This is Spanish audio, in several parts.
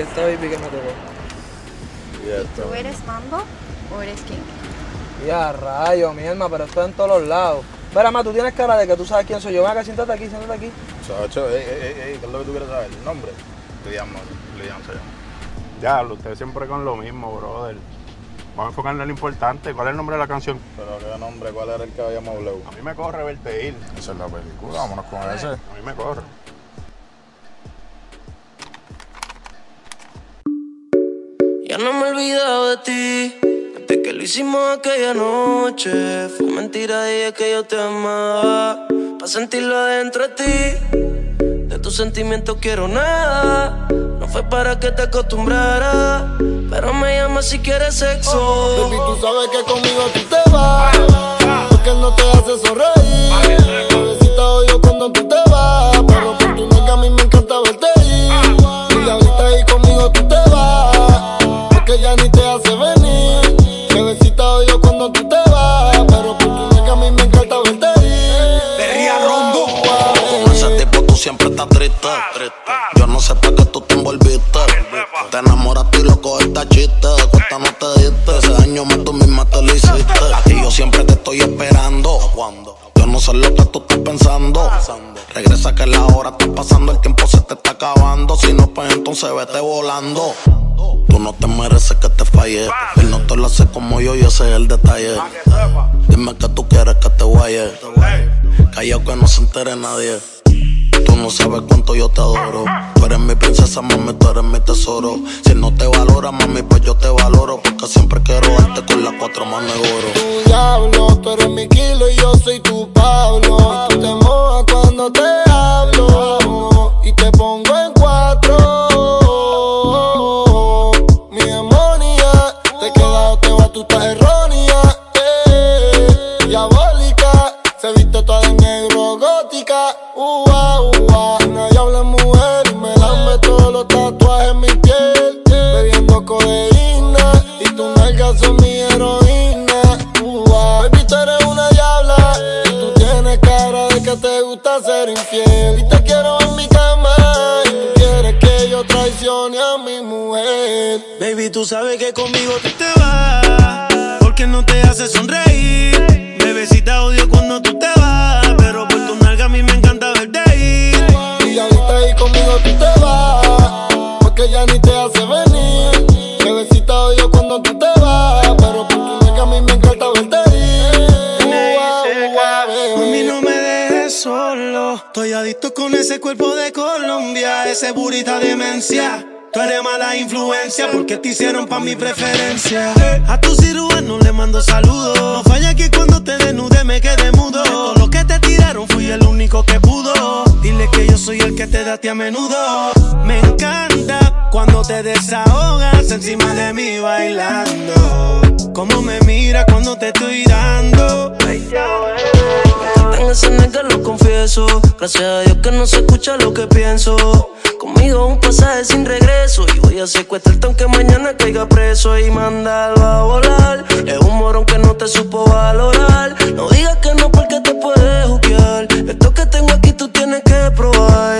y que me tocó. Y esto. ¿Tú eres mambo o eres king? Y a rayo, mi alma, pero esto en todos los lados. Verá, ma, tú tienes cara de que tú sabes quién soy yo. Ven acá, siéntate aquí, siéntate aquí. Chacho, ey, ey, ey, ¿qué es lo que tú quieres saber? ¿El nombre? Liam, Liam se llama. Ya, usted siempre con lo mismo, brother. Vamos a enfocarnos en lo importante. ¿Cuál es el nombre de la canción? Pero qué nombre, ¿cuál era el que habíamos hablado? A mí me corre verte ir. Esa es la película, vámonos con ese. A mí me corre. No me he olvidado de ti. Desde que lo hicimos aquella noche. Fue mentira, dije que yo te amaba. Para sentirlo adentro de ti. De tus sentimientos quiero nada. No fue para que te acostumbrara. Pero me llama si quieres sexo. Baby, tú sabes que conmigo tú te vas. Siempre estás triste. Yo no sé para qué tú te envolviste. Te enamoraste y loco esta chiste. De cuenta no te diste. Ese daño más tú misma te lo hiciste. A ti yo siempre te estoy esperando. Yo no sé lo que tú estás pensando. Regresa que la hora está pasando, el tiempo se te está acabando. Si no, pues entonces vete volando. Tú no te mereces que te falle. Él no te lo hace como yo y ese es el detalle. Dime que tú quieres que te guaye. Callao que no se entere nadie. No sabes cuánto yo te adoro. Tú eres mi princesa, mami, tú eres mi tesoro. Si no te valora, mami, pues yo te valoro. Porque siempre quiero darte con las cuatro manos de oro. Tu diablo, tú eres mi kilo y yo soy tu Pablo. Y tú te mojas cuando te hablo. Y te pongo en cuatro. Mi demonia, te queda o te va, tú estás errónea. Eh, diabólica, se viste toda de negro, gótica. Ua, ua, tus nalgas son mi heroína. Baby, tú eres una diabla y tú tienes cara de que te gusta ser infiel. Y te quiero en mi cama y tú quieres que yo traicione a mi mujer. Baby, tú sabes que conmigo tú te vas. Porque no te hace sonreír. Bebecita odio cuando Estoy adicto con ese cuerpo de Colombia, ese burita demencia. Tú eres mala influencia porque te hicieron pa' mi preferencia. A tu cirujano le mando saludos. No falla que cuando te desnude me quede mudo. De todo lo que te tiraron fui el único que pudo. Dile que yo soy el que te da a ti a menudo. Me encanta cuando te desahogas encima de mí bailando. Como me mira cuando te estoy dando. Gracias a Dios que no se escucha lo que pienso. Conmigo un pasaje sin regreso. Y voy a secuestrarte aunque mañana caiga preso y mandarlo a volar. Es un morón que no te supo valorar. No digas que no porque te puedes juquear. Esto que tengo aquí tú tienes que probar.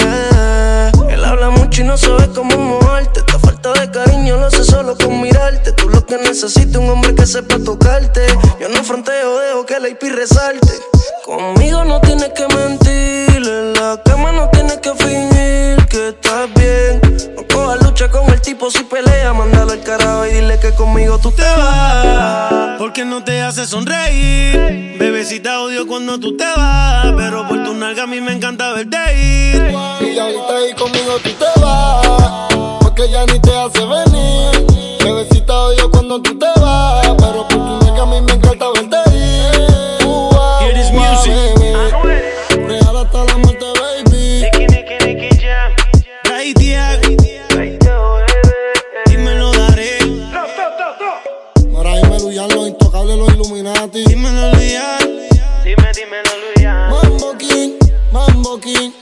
Él habla mucho y no sabe cómo moverte. Esta falta de cariño lo hace solo con mirarte. Tú lo que necesitas un hombre que sepa tocarte. Yo no fronteo, dejo que la IP resalte. Conmigo no tienes que mentir. En la cama no tienes que fingir que estás bien. No cojas lucha con el tipo si pelea. Mándalo al carajo y dile que conmigo tú te vas. Porque no te hace sonreír. Bebecita odio cuando tú te vas. Pero por tu nalga a mí me encanta verte ir. Y ahorita ahí conmigo tú te vas, bucking.